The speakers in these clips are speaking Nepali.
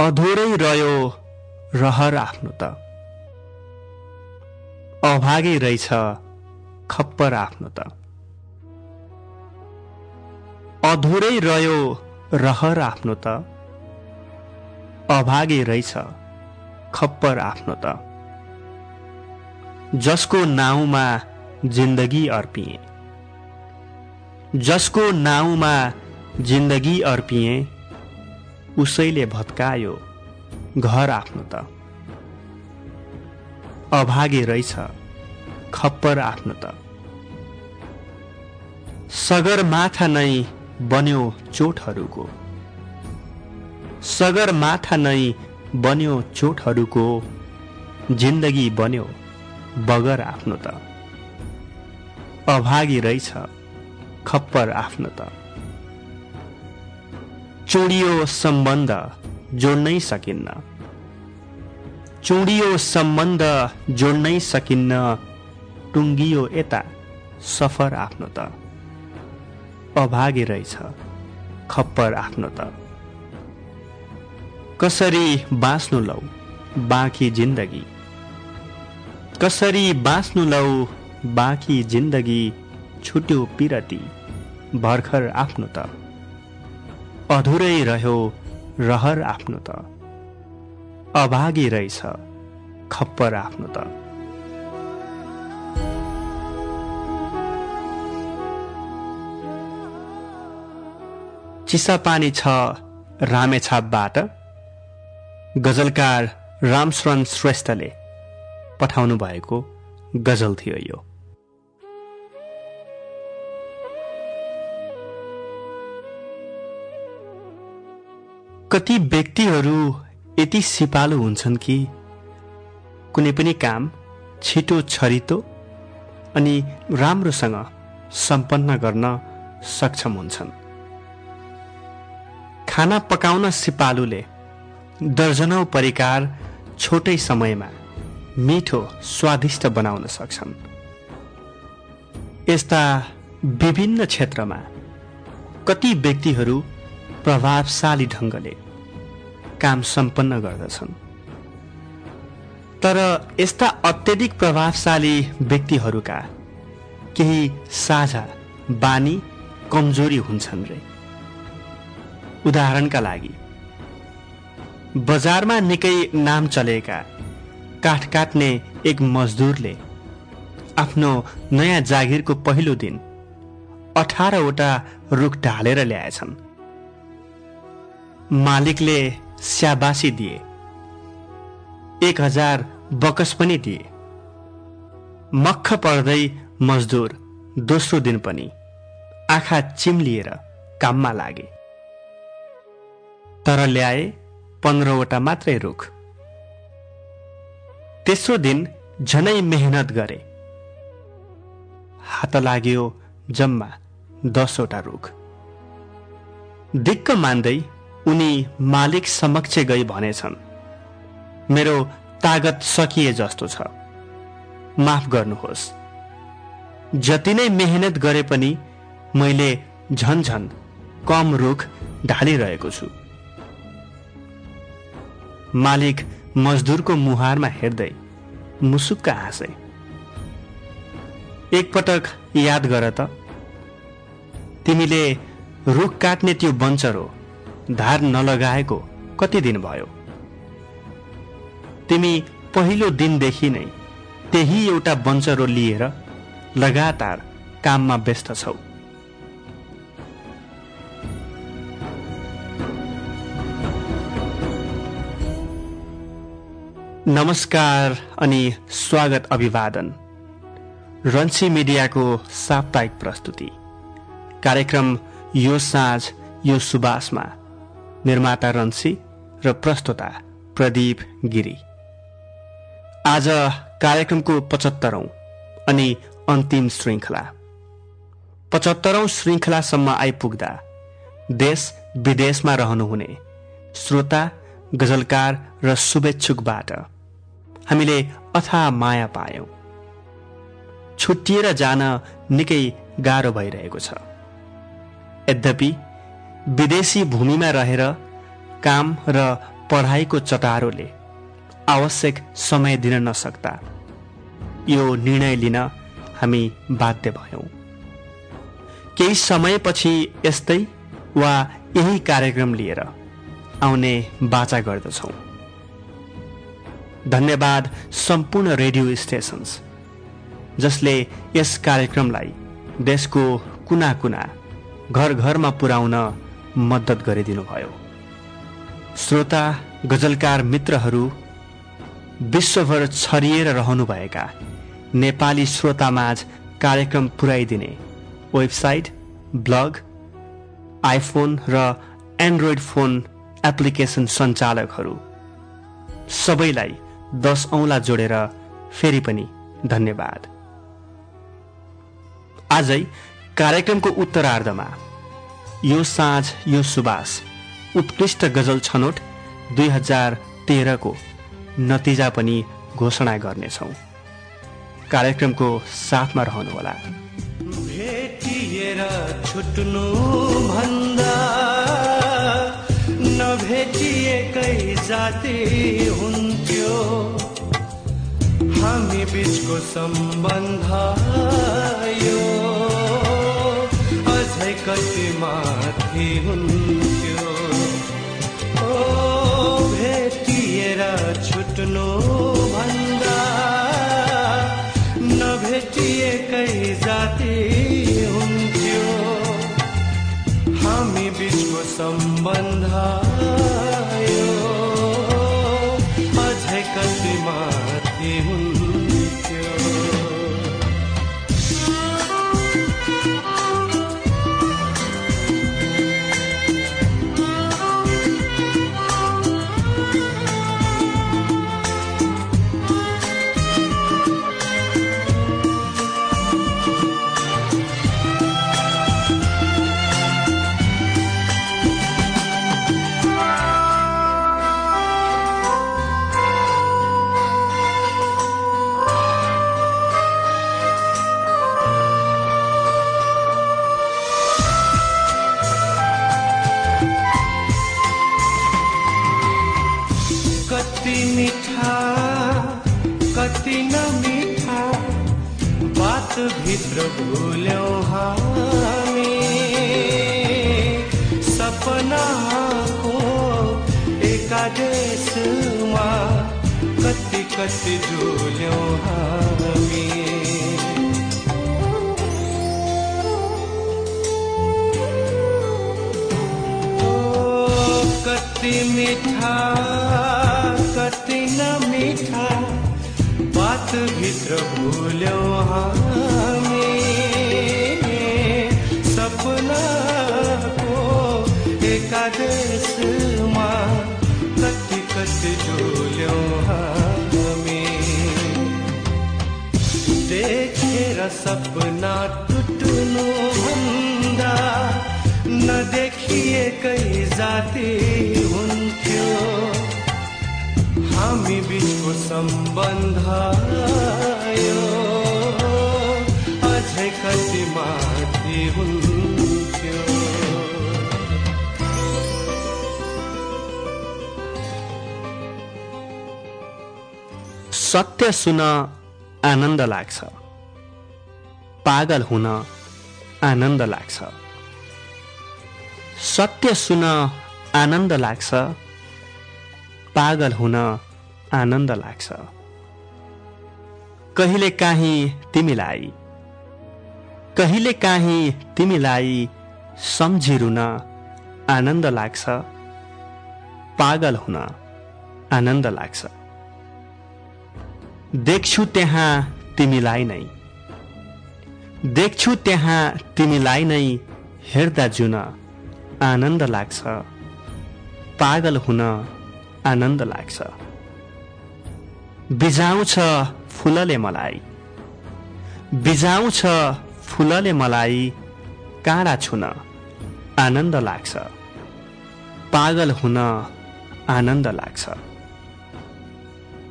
अधुरै रह्यो रहर आफ्नो त। अभागै रहेछ खप्पर आफ्नो त। अधुरै रह्यो रहर आफ्नो त। अभागे रहेछ खप्पर आफ्नो त। जसको नाउँमा जिन्दगी अर्पिए। जसको नाउँमा जिन्दगी अर्पिए। उसैले भत्कायो घर आफ्नो त। अभागे रहेछ खप्पर आफ्नो त। सगरमाथा नै बन्यो चोटहरूको। सगरमाथा नै बन्यो चोटहरूको जिन्दगी बन्यो बगर आफ्नो त। अभागी रहेछ खप्पर आफ्नो त। चुडियो सम्बन्ध जोड्नै सकिन्न। चुडियो सम्बन्ध जोड्नै सकिन्न टुङ्गियो यता सफर आफ्नो त अभागी रहेछ खप्पर आफ्नो त कसरी बाँच्नु लौ बाँकी जिन्दगी? कसरी बाँच्नु लौ बाँकी जिन्दगी छुट्यो पिरती भर्खर आफ्नो त अधुरै रह्यो रहर आफ्नो त। अभागी रहेछ खप्पर आफ्नो त। चिसापानी छ रामेछापबाट। गजलकार रामशरण श्रेष्ठले पठाउनु भएको गजल थियो यो। कति व्यक्तिहरू यति सिपालु हुन्छन् कि कुनै पनि काम छिटो छरितो अनि राम्रोसँग सम्पन्न गर्न सक्षम हुन्छन्। खाना पकाउन सिपालुले दर्जनौ परिकार छोटै समयमा मिठो स्वादिष्ट बनाउन सक्छन्। यस्ता विभिन्न क्षेत्रमा कति व्यक्तिहरू प्रभावशाली ढङ्गले काम सम्पन्न गर्दछन्। तर यस्ता अत्यधिक प्रभावशाली व्यक्तिहरूका केही साझा बानी कमजोरी हुन्छन् रे। उदाहरणका लागि बजारमा निकै नाम चलेका काठ काट्ने एक मजदुरले आफ्नो नयाँ जागिरको पहिलो दिन अठारवटा रुख ढालेर ल्याएछन्। मालिकले स्याबासी दिए। एक हजार बकस पनि दिए। मक्ख पर्दै मजदुर दोस्रो दिन पनि आँखा चिम्लिएर काममा लागे। तर ल्याए पन्ध्रवटा मात्रै रुख। तेस्रो दिन झनै मेहनत गरे। हात लाग्यो जम्मा दसवटा रुख। दिक्क मान्दै उनी मालिक समक्ष गई भनेछन्। मेरो तागत सकिए जस्तो छ। माफ गर्नुहोस्। जति नै मेहनत गरे पनि मैले झन कम रुख ढालिरहेको छु। मालिक मजदुरको मुहारमा हेर्दै मुसुक्क हाँसे। एकपटक याद गर त। तिमीले रुख काट्ने त्यो बन्चरो धार नलगाएको कति दिन भयो? तिमी पहिलो दिनदेखि नै त्यही एउटा बन्चरो लिएर लगातार काममा व्यस्त छौ। नमस्कार अनि स्वागत अभिवादन। रन्सी मिडियाको साप्ताहिक प्रस्तुति। कार्यक्रम यो साँझ यो सुबासमा निर्माता रन्सी र प्रस्तुता प्रदीप गिरी। आज कार्यक्रमको पचहत्तरौं अनि अन्तिम श्रृङ्खला पचहत्तरौं श्रृङ्खलासम्म आइपुग्दा देश विदेशमा रहनुहुने श्रोता गजलकार र शुभेच्छुकबाट हामीले अथा माया पायौं। छुट्टिएर जान निकै गाह्रो भइरहेको छ। यद्यपि विदेशी भूमिमा रहेर काम र पढाइको चटारोले आवश्यक समय दिन नसक्दा यो निर्णय लिन हामी बाध्य भयौँ। केही समयपछि यस्तै वा यही कार्यक्रम लिएर आउने बाचा गर्दछौँ। धन्यवाद सम्पूर्ण रेडियो स्टेसन्स जसले यस कार्यक्रमलाई देशको कुना कुना घर घरमा पुर्याउन मद्दत गरिदिनुभयो। श्रोता गजलकार मित्रहरू विश्वभर छरिएर रहनुभएका नेपाली श्रोतामाझ कार्यक्रम पुर्याइदिने वेबसाइट ब्लग आइफोन र एन्ड्रोइड फोन एप्लिकेसन सञ्चालकहरू। सबैलाई दस औँला जोडेर फेरि पनि धन्यवाद। आजै कार्यक्रमको उत्तरार्धमा यो साँझ यो सुबास। उत्कृष्ट गजल छनौट दुई हजार तेह्रको नतिजा पनि घोषणा गर्नेछौँ। कार्यक्रमको साथमा रहनुहोला। छुट्नु भन्दा हुन्थ्यो। हामी बिचको सम्बन्ध यो। कति माथि हुन्थ्यो। ओ भेटिएर छुट्नु भन्दा नभेटिएकै जाति हुन्थ्यो। हामी बिचको सम्बन्ध बात भित्र भुल्यौँ हामी। सपनाको एकादेशमा कति कति झुल्यौँ हामी। देखेर सपना टुट्नु भन्दा नदेखिएकै जाति हुन्थ्यो हामी बिचको सम्बन्ध अझै कति माथि हुन्थ्यो। सत्य सुन आनन्द लाग्छ। पागल हुन आनन्द लाग्छ। सत्य सुन आनन्द लाग्छ। पागल हुन आनन्द लाग्छ। कहिले काहीँ तिमीलाई कहिले काहीँ तिमीलाई सम्झिरुन आनन्द लाग्छ। पागल हुन आनन्द लाग्छ। देख्छु त्यहाँ तिमीलाई नै। देख्छु त्यहाँ तिमीलाई नै हेर्दा जुन आनन्द लाग्छ। पागल हुन आनन्द लाग्छ। बिजाउँछ फुलले मलाई। बिजाउँछ फुलले मलाई काँडा छुन आनन्द लाग्छ। पागल हुन आनन्द लाग्छ।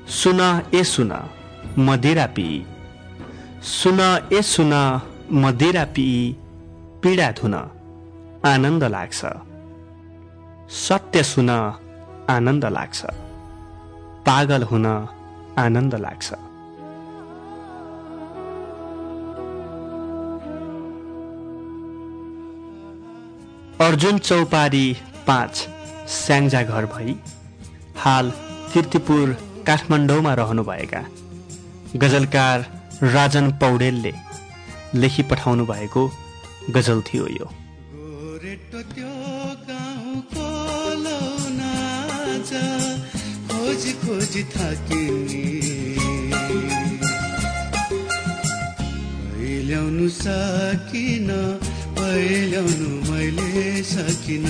सुन ए सुन मदिरा पिई सुन ए सुन मदिरा पिई पीडा धुन आनन्द लाग्छ। सत्य सुन आनन्द लाग्छ। पागल हुन आनन्द लाग्छ। अर्जुन चौपारी पाँच स्याङ्जा घर भई हाल किर्तिपुर काठमाडौँमा रहनुभएका। गजलकार राजन पौडेलले लेखी पठाउनु भएको गजल थियो यो। खोज खोज थाकिने पहिल्याउनु सकिन पहिल्याउनु मैले सकिन।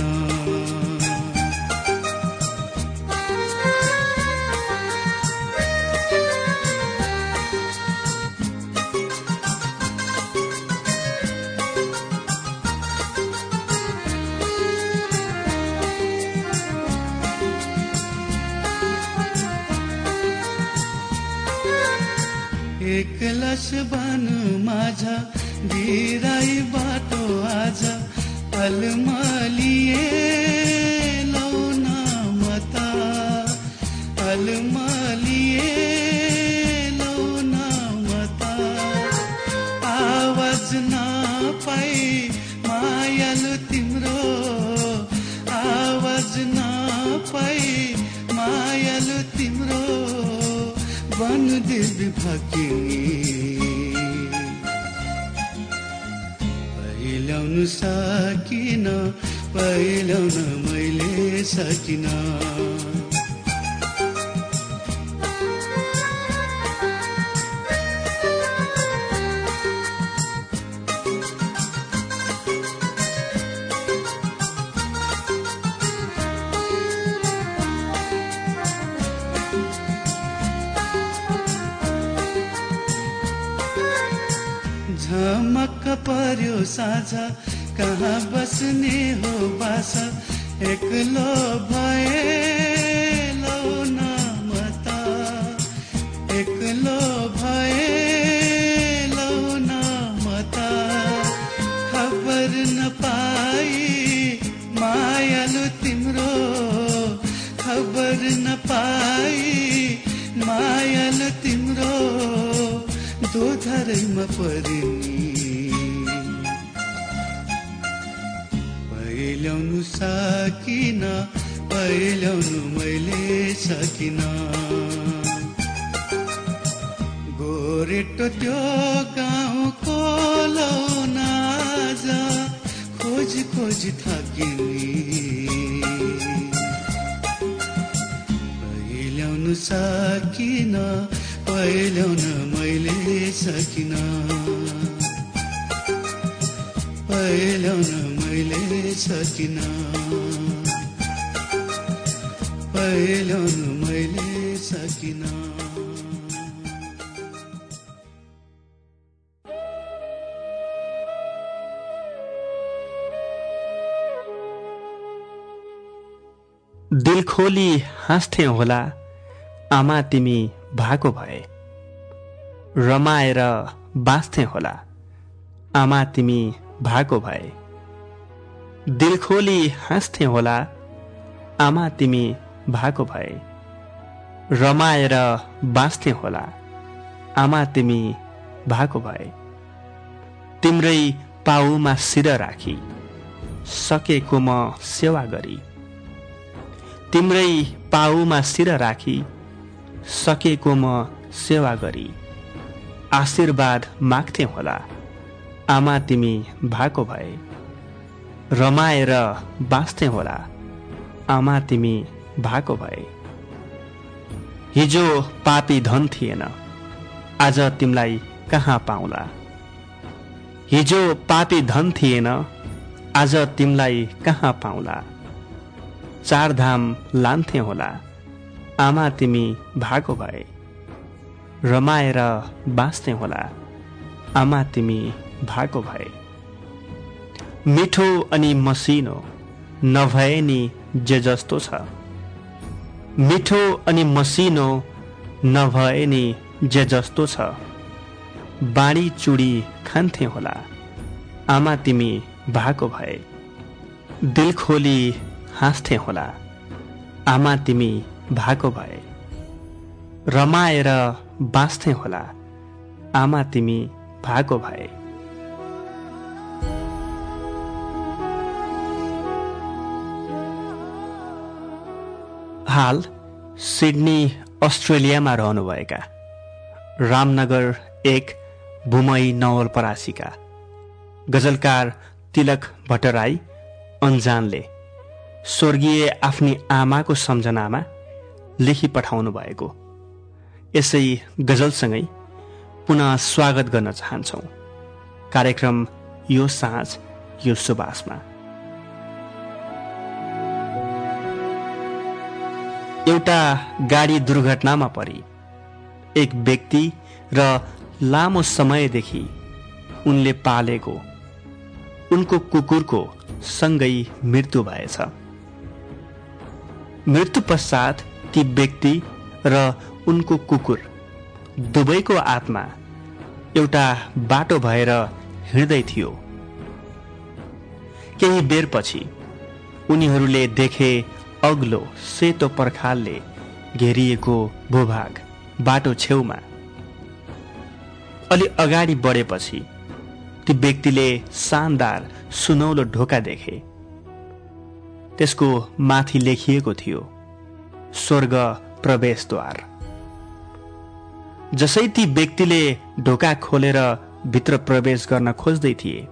बानु माझा बिराई झमक्क पर्यो साझा। कहाँ बस्ने हो बासा? एक्लो भए लौन मता एक्लो भए दोधरैमा परिनी पहिल्याउनु सकिन पहिल्याउनु मैले सकिन। गोरेटो त्यो गाउँको लौनाज खोज खोज थाकिनी। पहिल्याउनु सकिन पहिल्याउन मैले सकिन। पहिल्याउन मैले सकिन। पहिल्याउन मैले सकिन। दिल खोली हाँस्थे होला। आमा तिमी भएको भए। रमाएर बाँच्थे होला। आमा तिमी भएको भए। दिल खोली हाँस्थे होला। आमा तिमी भएको भए। रमाएर बाँच्थे होला। आमा तिमी भएको भए। तिम्रै पाउमा शिर राखी। सकेको म सेवा गरी। तिम्रै पाउमा शिर राखी। सकेको म सेवा गरी। आशीर्वाद माग्थे होला। आमा तिमी भएको भए। रमाएर बाँच्थे होला। आमा तिमी भएको भए। हिजो पापी धन थिएन। आज तिमीलाई कहाँ पाउला? हिजो पापी धन थिएन। आज तिमीलाई कहाँ पाउला? चारधाम लान्थे होला। आमा तिमी भएको भए। रमाएर बाँच्ने होला। आमा तिमी भएको भए। मिठो अनि मसिनो नभए नि जे जस्तो छ। मिठो अनि मसिनो नभए नि जे जस्तो छ। बाँडी चुडी खान्थे होला। आमा तिमी भएको भए। दिल खोली हाँस्थे होला। आमा तिमी भएको भए। रमाएर बाँच्ने होला। आमा तिमी भएको भए। हाल सिडनी अस्ट्रेलियामा रहनुभएका। रामनगर एक भूमई नवलपरासीका गजलकार तिलक भट्टराई अन्जानले स्वर्गीय आफ्नी आमाको सम्झनामा लेखी पठाउनु भएको यसै गजलसँगै पुनः स्वागत गर्न चाहन्छौ। कार्यक्रम यो साँझ यो सुबासमा एउटा गाडी दुर्घटनामा परि। एक व्यक्ति र लामो समयदेखि उनले पालेको उनको कुकुरको सँगै मृत्यु भएछ। मृत्यु पश्चात ती व्यक्ति र उनको कुकुर दुवैको आत्मा एउटा बाटो भएर हिँड्दै थियो। केही बेरपछि उनीहरूले देखे अग्लो सेतो पर्खालले घेरिएको भूभाग बाटो छेउमा। अलि अगाडि बढेपछि ती व्यक्तिले शानदार सुनौलो ढोका देखे। त्यसको माथि लेखिएको थियो स्वर्ग प्रवेशद्वार। जसै ती व्यक्तिले ढोका खोलेर भित्र प्रवेश गर्न खोज्दै थिए।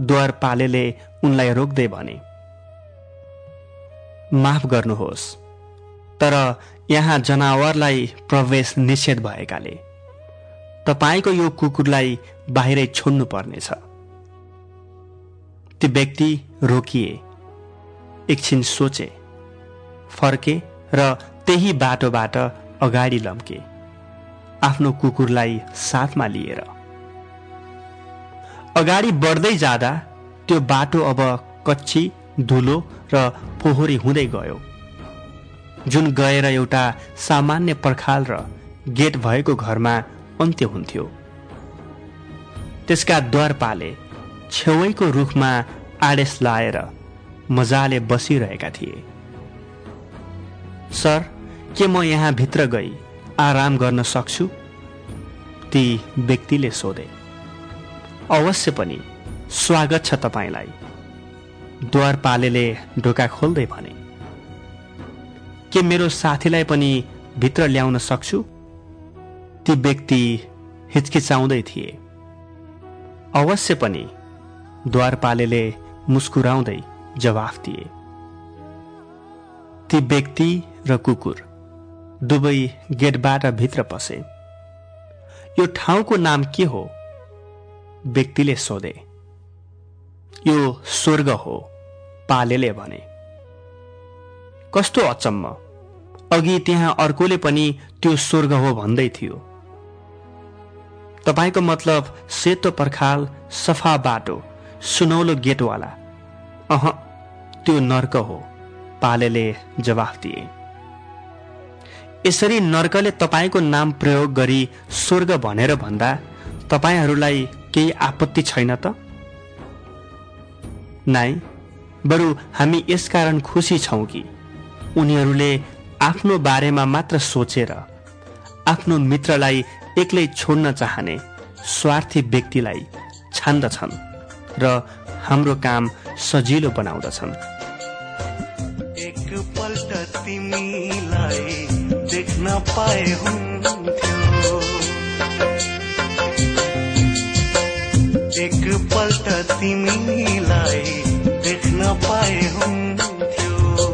द्वारपालेले उनलाई रोक्दै भने माफ गर्नुहोस् तर यहाँ जनावरलाई प्रवेश निषेध भएकाले तपाईँको यो कुकुरलाई बाहिरै छोड्नु पर्नेछ। ती व्यक्ति रोकिए एकछिन सोचे फर्के र त्यही बाटोबाट अगाडि लम्के। आफ्नो कुकुरलाई साथमा लिएर। अगाडि बढ्दै जाँदा त्यो बाटो अब कच्ची धुलो र फोहोरी हुँदै गयो। जुन गएर एउटा सामान्य पर्खाल र गेट भएको घरमा अन्त्य हुन्थ्यो। त्यसका द्वारपाले छेउैको रुखमा आडेस लाएर मजाले बसिरहेका थिए। सर के म यहाँ भित्र गई? आराम गर्न सक्छु ती व्यक्तिले सोधे। अवश्य पनि स्वागत छ तपाईँलाई। द्वारपालेले ढोका खोल्दै भने के मेरो साथीलाई पनि भित्र ल्याउन सक्छु? ती व्यक्ति हिचकिचाउँदै थिए। अवश्य पनि द्वारपालेले मुस्कुराउँदै जवाफ दिए। ती व्यक्ति र कुकुर दुवै गेटबाट भित्र पसे। यो ठाउँको नाम के हो? व्यक्तिले सोधे। यो स्वर्ग हो पालेले भने। कस्तो अचम्म। अघि त्यहाँ अर्कोले पनि त्यो स्वर्ग हो भन्दै थियो। तपाईँको मतलब सेतो पर्खाल सफा बाटो सुनौलो गेटवाला। अह त्यो नर्क हो पालेले जवाफ दिए। यसरी नर्कले तपाईँको नाम प्रयोग गरी स्वर्ग भनेर भन्दा तपाईँहरूलाई केही आपत्ति छैन त? नाइ बरु हामी यसकारण खुसी छौँ कि उनीहरूले आफ्नो बारेमा मात्र सोचेर आफ्नो मित्रलाई एक्लै छोड्न चाहने स्वार्थी व्यक्तिलाई छान्दछन् र हाम्रो काम सजिलो बनाउँदछन्। देख्न पाए हुन्थ्यो एकपल्ट तिमीलाई देख्न पाए हुन्थ्यो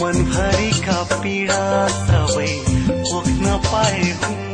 मनभरिका पीडा सबै पोख्न पाए हुन्थ्यो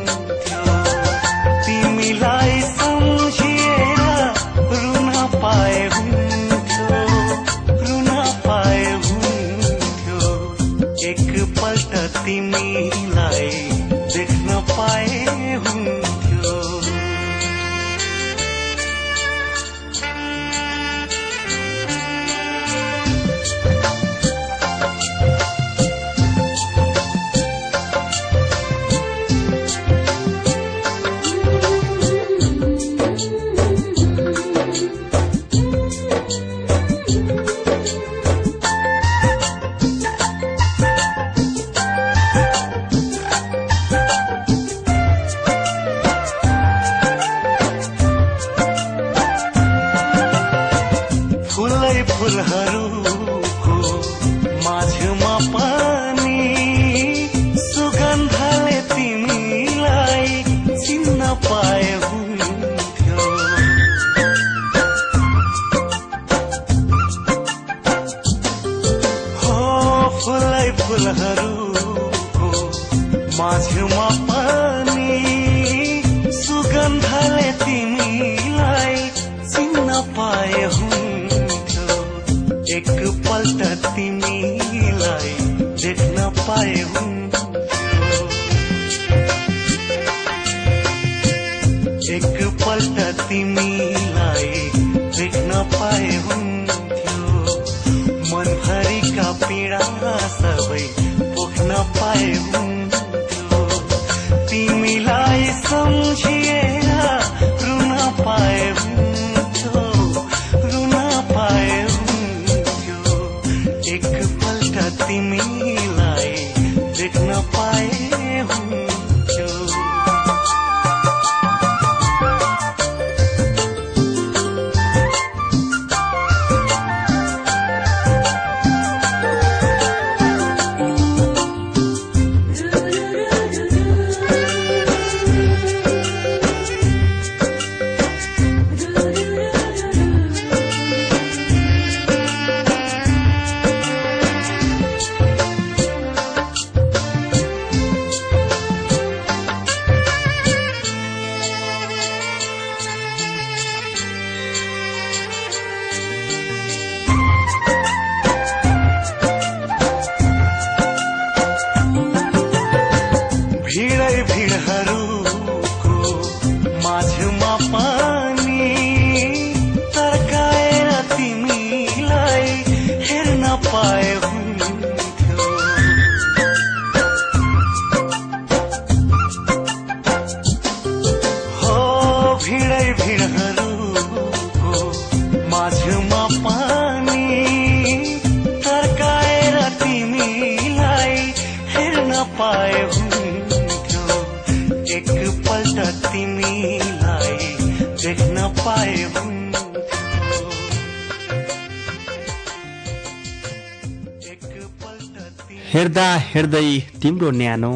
तिम्रो न्यानो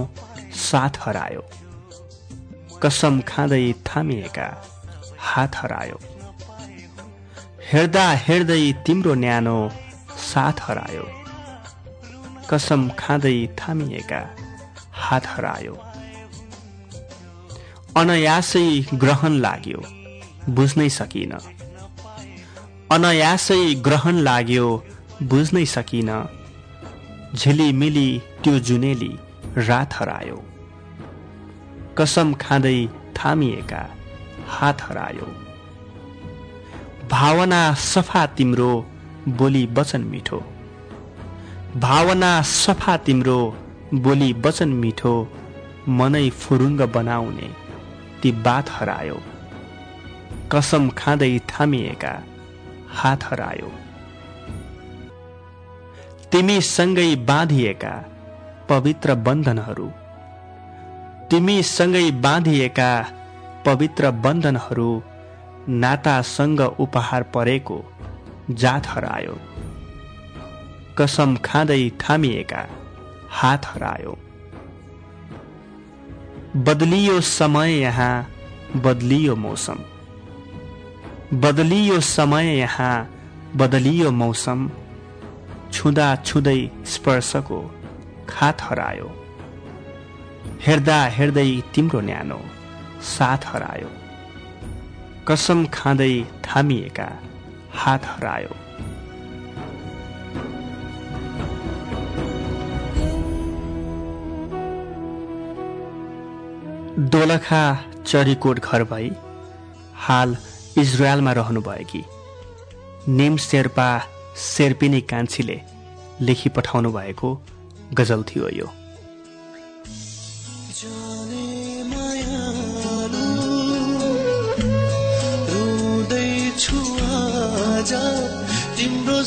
साथ हरायो। कसम खाँदै थामिएका हात हरायो। हेर्दा हेर्दै तिम्रो न्यानो साथ हरायो। कसम खाँदै थामिएका हात हरायो। अनायासै ग्रहण लाग्यो बुझ्नै सकिन। अनायासै ग्रहण लाग्यो बुझ्नै सकिन। झिलिमिली त्यो जुनेली रात हरायो। कसम खाँदै थामिएका हात हरायो। भावना सफा तिम्रो बोली वचन मिठो। भावना सफा तिम्रो बोली वचन मिठो। मनै फुरुङ्ग बनाउने ती बात हरायो। कसम खाँदै थामिएका हात हरायो। तिमी सँगै बाँधिएका पवित्र बन्धनहरू। तिमी सँगै बाँधिएका पवित्र बन्धनहरू नातासँग उपहार परेको जात हरायो। कसम खाँदै थामिएका हात हरायो। बदलियो समय यहाँ बदलियो मौसम। बदलियो समय यहाँ बदलियो मौसम। छुँदा छुँदै स्पर्शको खात हरायो हेर्दा हेर्दै तिम्रो न्यानो साथ हरायो कसम खाँदै थामिएका हात हरायो दोलखा चरीकोट घर भई हाल इजरायलमा रहनुभएकी निम शेर्पा शेर्पिनी कान्छीले लेखी पठाउनु भएको गजल थियो यो। तिम्रो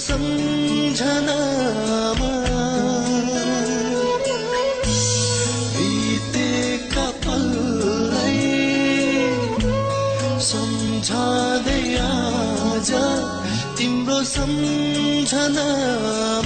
तिम्रो सम्झनामा।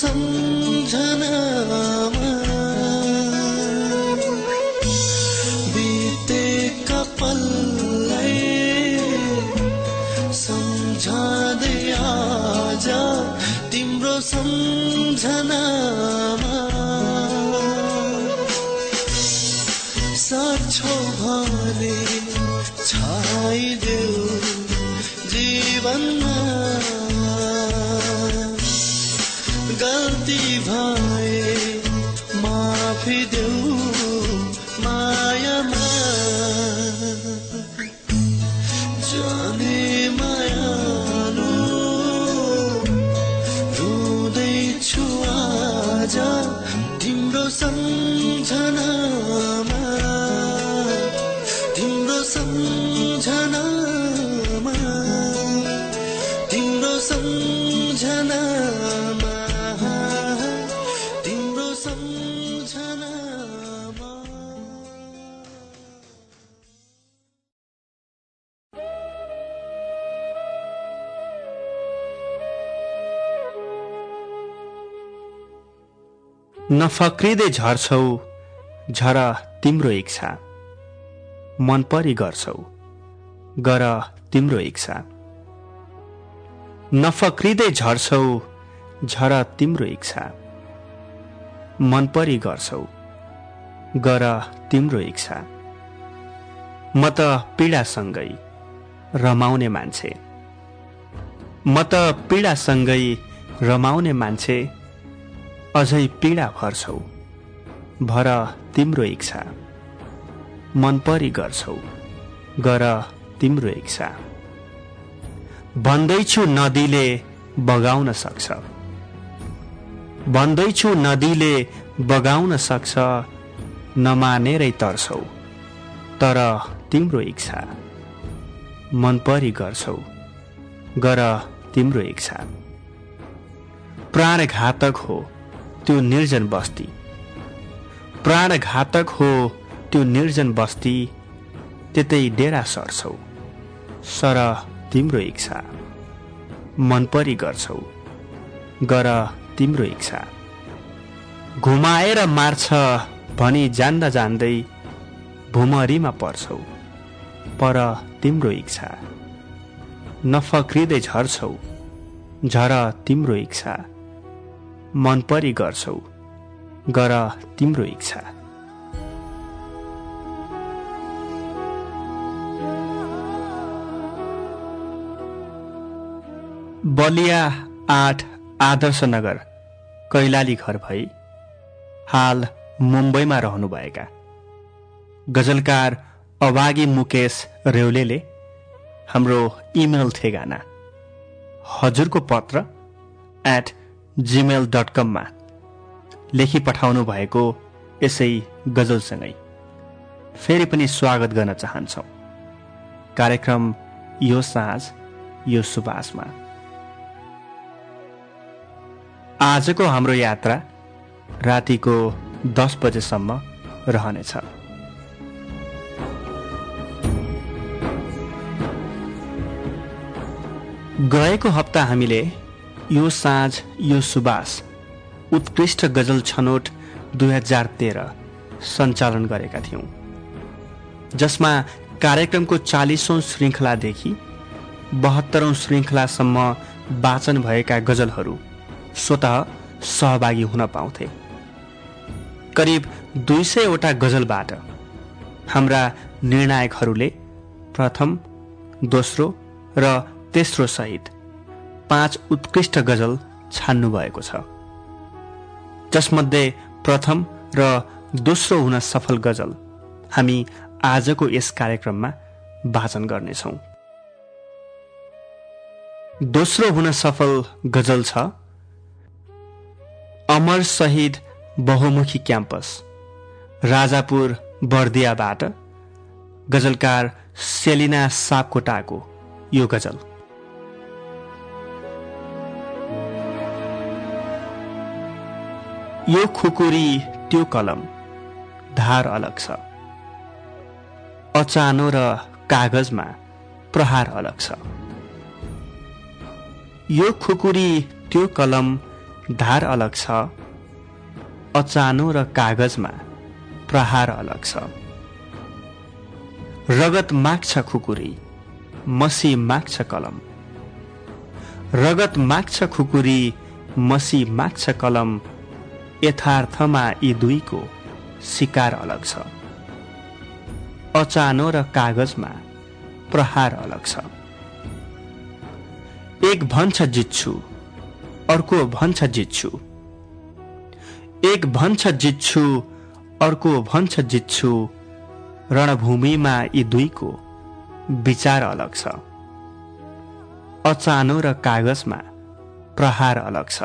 सम्झनामा बितेका पललाई सम्झाँदै आज तिम्रो सम्झनामा नफक्रिँदै झर्छौ झर तिम्रो इच्छा। मन परी गर्छौ गर तिम्रो इच्छा। नफक्रिँदै झर्छौ झर तिम्रो इच्छा। मन परी गर्छौ गर तिम्रो इच्छा। म त पीडासँगै रमाउने मान्छे। म त पीडासँगै रमाउने मान्छे। अझै पीडा भर्छौ। भर तिम्रो इच्छा। मन परी गर्छौ। गर तिम्रो इच्छा। भन्दैछु नदीले बगाउन सक्छ। भन्दैछु नदीले बगाउन सक्छ। नमानेरै तर्छौ। तर तिम्रो इच्छा। मन परी गर्छौ। गर तिम्रो इच्छा। प्राणघातक हो। त्यो निर्जन बस्ती। प्राणघातक हो त्यो निर्जन बस्ती। त्यतै डेरा सर्छौ सर तिम्रो इच्छा। मन परी गर्छौ। गर तिम्रो इच्छा। घुमाएर मार्छ भनी जान्दा जान्दै भुमरीमा पर्छौ। पर तिम्रो इच्छा। नफक्रिँदै झर्छौ। झर तिम्रो इच्छा। मन परी गर्छौ। गर तिम्रो इच्छा। बलिया आठ आदर्श नगर कैलाली घर भई हाल मुम्बईमा रहनुभएका। गजलकार अभागी मुकेश रेउलेले हाम्रो इमेल ठेगाना। हजुरको पत्र एट जिमेल डट कममा लेखी पठाउनु भएको यसै गजलसँगै। फेरि पनि स्वागत गर्न चाहन्छौ। कार्यक्रम यो साँझ यो सुबासमा आजको हाम्रो यात्रा रातिको दस बजेसम्म रहनेछ। गएको हप्ता हामीले यो साँझ यो सुबास। उत्कृष्ट गजल छनौट दुई हजार तेह्र सञ्चालन गरेका थियौँ। जसमा कार्यक्रमको चालिसौँ श्रृङ्खलादेखि बहत्तरौँ श्रृङ्खलासम्म वाचन भएका गजलहरू स्वत सहभागी हुन पाउँथे। करिब दुई सयवटा गजलबाट हाम्रा निर्णायकहरूले प्रथम दोस्रो र तेस्रो सहित पाँच उत्कृष्ट गजल छान्नु भएको छ। जसमध्ये प्रथम र दोस्रो हुन सफल गजल हामी आजको यस कार्यक्रममा वाचन गर्नेछौँ। दोस्रो हुन सफल गजल छ अमर शहीद बहुमुखी क्याम्पस राजापुर बर्दियाबाट गजलकार सेलिना सापकोटाको यो गजल। यो खुकुरी त्यो कलम। धार अलग छ। अचानो र कागजमा प्रहार अलग छ। यो खुकुरी त्यो कलम धार अलग छ। अचानो र कागजमा प्रहार अलग छ। रगत माग्छ खुकुरी मसी माग्छ कलम। रगत माग्छ खुकुरी मसी माग्छ कलम यथार्थमा यी दुईको शिकार अलग छ। अचानो र कागजमा प्रहार अलग छ। एक भन्छ जित्छु अर्को भन्छ जित्छु। एक भन्छ जित्छु अर्को भन्छ जित्छु रणभूमिमा यी दुईको विचार अलग छ। अचानो र कागजमा प्रहार अलग छ।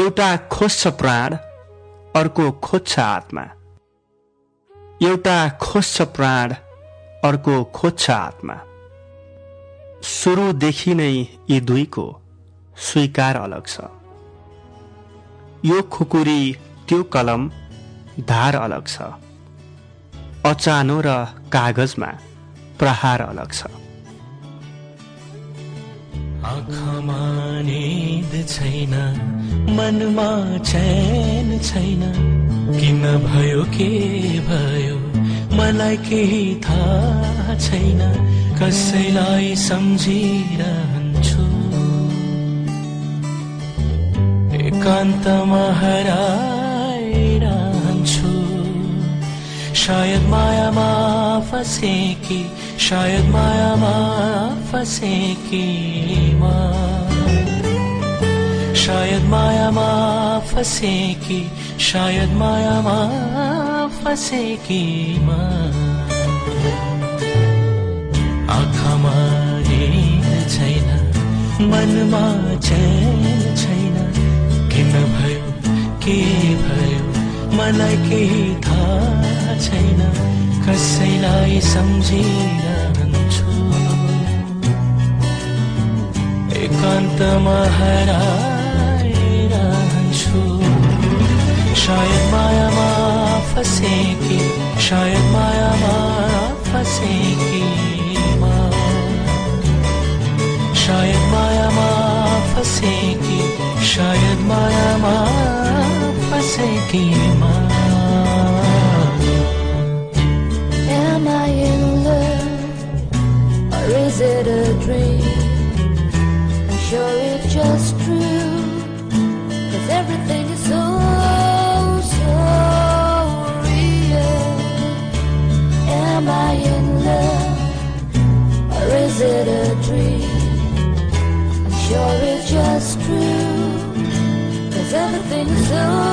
एउटा खोज्छ प्राण अर्को खोज्छ आत्मा। एउटा खोज्छ प्राण अर्को खोज्छ आत्मा। सुरुदेखि नै यी दुईको स्वीकार अलग छ। यो खुकुरी त्यो कलम धार अलग छ। अचानो र कागजमा प्रहार अलग छ। आँखामा निद छैन मनमा चैन छैन। किन भयो के भयो मलाई केही थाहा छैन। कसैलाई सम्झिरहन्छु। एकान्तमा हराइरहन्छु शायद मायामा फसेकी शायद मायामा फसेकी मा शायद मायामा फसेकी शायद मायामा फसेकी मा आँखामा छैन मनमा चैन छैन। किन भयो के भयो मलाई केही थाहा छैन। कसैलाई सम्झिरहन्छु एकान्तमा हराइरहन्छु शायद मायामा फसेकी शायद मायामा फसेकी शायद मायामा फसेकी शायद मायामा फसेकी मा Am I in love or is it a dream? Sure it's just true. Cause everything is so, so real. Am I in love or is it a dream? I'm sure it's just true. Cause everything is so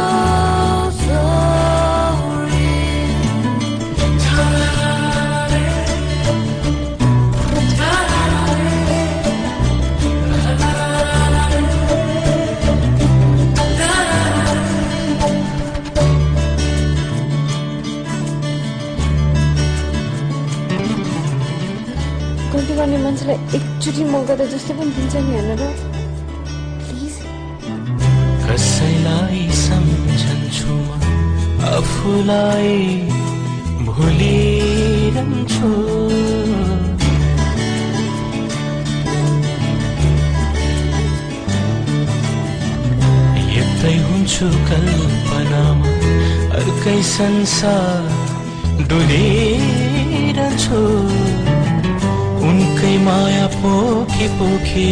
मान्छेलाई एकचोटि मौका त जस्तै पनि दिन्छ नि हेर्न प्लिज कसैलाई सम्झन्छु म आफूलाई भुलिरहन्छु यतै हुन्छु कल्पनामा अर्कै संसार डुलिरहन्छु उनकै माया पोखी पोखी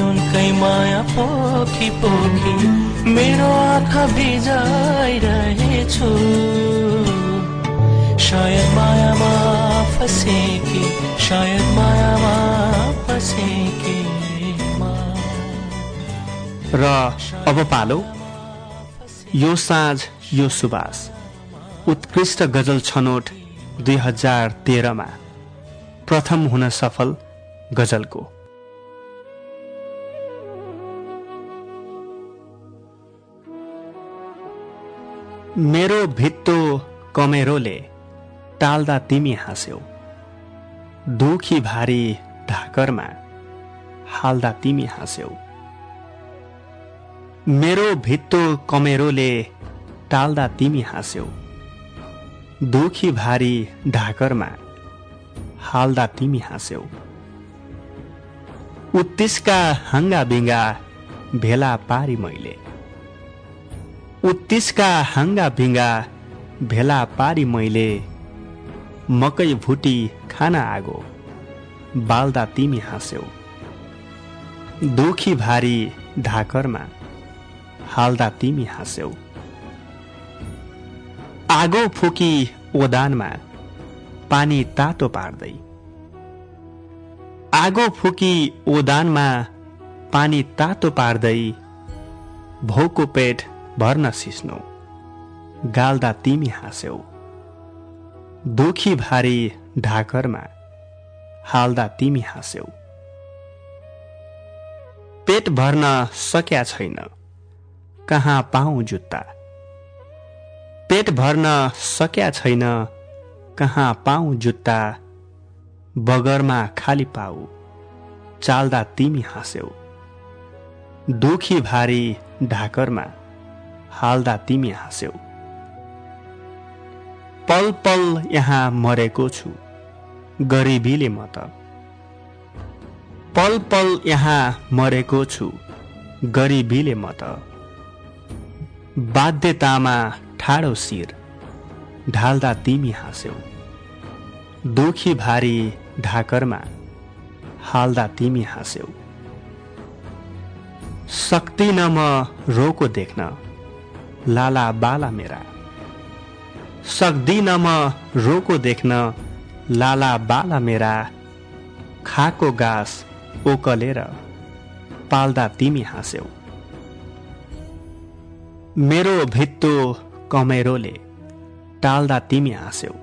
उनकै माया पोखी पोखी मेरो आँखा भिजाइरहेछु। सायद मायामा फसेकी सायद मायामा फसेकी र अब पालो यो साँझ यो सुबास उत्कृष्ट गजल छनौट दुई हजार तेह्रमा। प्रथम हुन सफल गजलको। मेरो भित्तो कमेरोले टाल्दा तिमी हाँस्यौ। दुखी भारी ढाकरमा हाल्दा तिमी हाँस्यौ। मेरो भित्तो कमेरोले टाल्दा तिमी हाँस्यौ। दुखी भारी ढाकरमा हाल्दा तिमी हाँस्यौ। उत्तिसका हङ्गा भेला पारी मैले। उत्तिसका हङ्गा भेला पारी मैले। मकै भुटी खाना आगो बाल्दा तिमी हाँस्यौ। दुखी भारी ढाकरमा हाल्दा तिमी हाँस्यौ। आगो फुकी ओदानमा पानी तातो पार्दै। आगो फुकी ओदानमा पानी तातो पार्दै भौको पेट भर्न सिस्नो। गाल्दा तिमी हाँस्यौ। दुखी भारी ढाकरमा हाल्दा तिमी हाँस्यौ। पेट भर्न सक्या छैन। कहाँ पाऊ जुत्ता? पेट भर्न सक्या छैन। कहाँ पाऊ जुत्ता? बगरमा खाली पाऊ चाल्दा तिमी हाँस्यौ। दुखी भारी ढाकरमा हाल्दा तिमी हाँस्यौ। पल पल यहाँ मरेको छु गरिबीले म त। पल पल यहाँ मरेको छु गरिबीले म त। बाध्यतामा ठाडो शिर ढाल्दा तिमी हाँस्यौ। दुखी भारी ढाकरमा हाल्दा तिमी हाँस्यौ। सक्दिन म रोको देख्न लाला बाला मेरा। सक्दिन म रोको देख्न लाला बाला मेरा। खाको गाँस ओकलेर पाल्दा तिमी हाँस्यौ। मेरो भित्तो कमेरोले टाल्दा तिमी हाँस्यौ।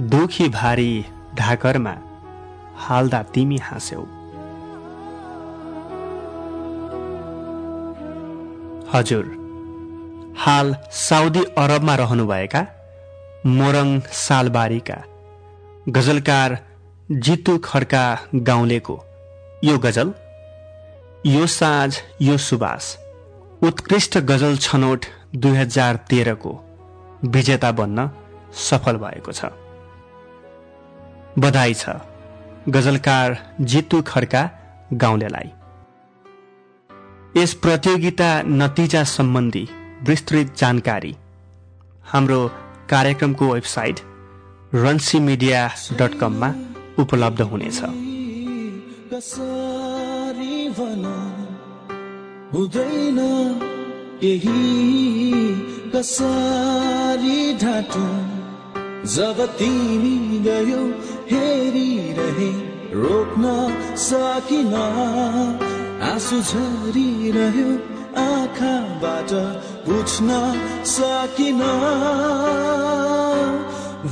दुखी भारी ढाकरमा हाल्दा तिमी हाँस्यौ। हजुर हाल साउदी अरबमा रहनुभएका मोरङ सालबारीका गजलकार जितु खड्का गाउँलेको यो गजल यो साँझ यो सुबास उत्कृष्ट गजल छनौट दुई हजार तेह्रको विजेता बन्न सफल भएको छ। बधाई छ। गजलकार जितु खड्का गाउँलेलाई। यस प्रतियोगिता नतिजा सम्बन्धी विस्तृत जानकारी। हाम्रो कार्यक्रमको वेबसाइट रन्सी मिडिया डट कममा उपलब्ध हुनेछ। हुँदैन जब तिमी गयो हेरिरहे रोक्न सकिन। आँसु झरिरह्यो आँखाबाट बुझ्न सकिन।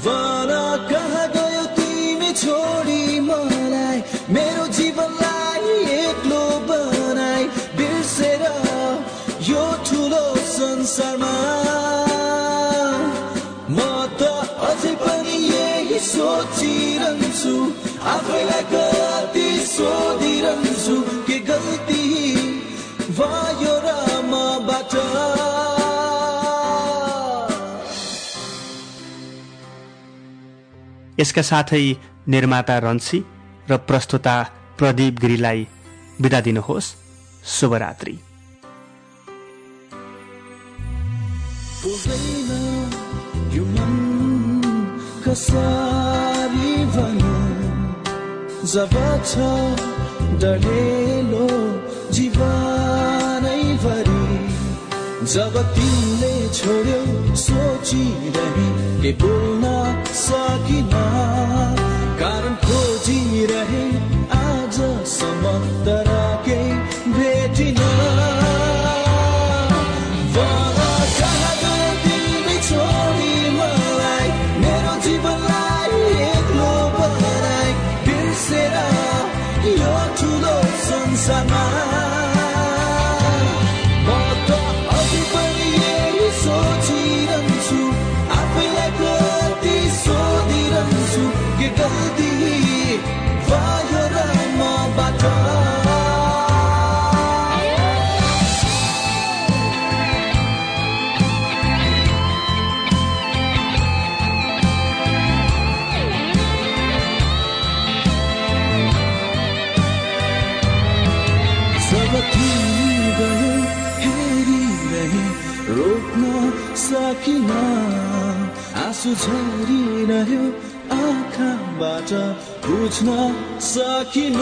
वन कहाँ गयो तिमी छोडी मलाई? मेरो जीवनलाई एक्लो बनाई बिर्सेर यो ठुलो संसारमा। त अझै पनि यही सोचिरहन्छु आफैलाई सोधिरहन्छु के गल्ती भयो र मबाट यसका साथै निर्माता रन्सी र प्रस्तुता प्रदीप गिरीलाई बिदा दिनुहोस्। शुभरात्रि। कसरी भनौँ जब छ डढेलो जीवनैभरि जब तिमीले छोड्यौ सोचिरहे के बोल्न सकिन। कारण खोजिरहे आजसम्म तर केही आँसु झरिरह्यो आँखाबाट बुझ्न सकिन।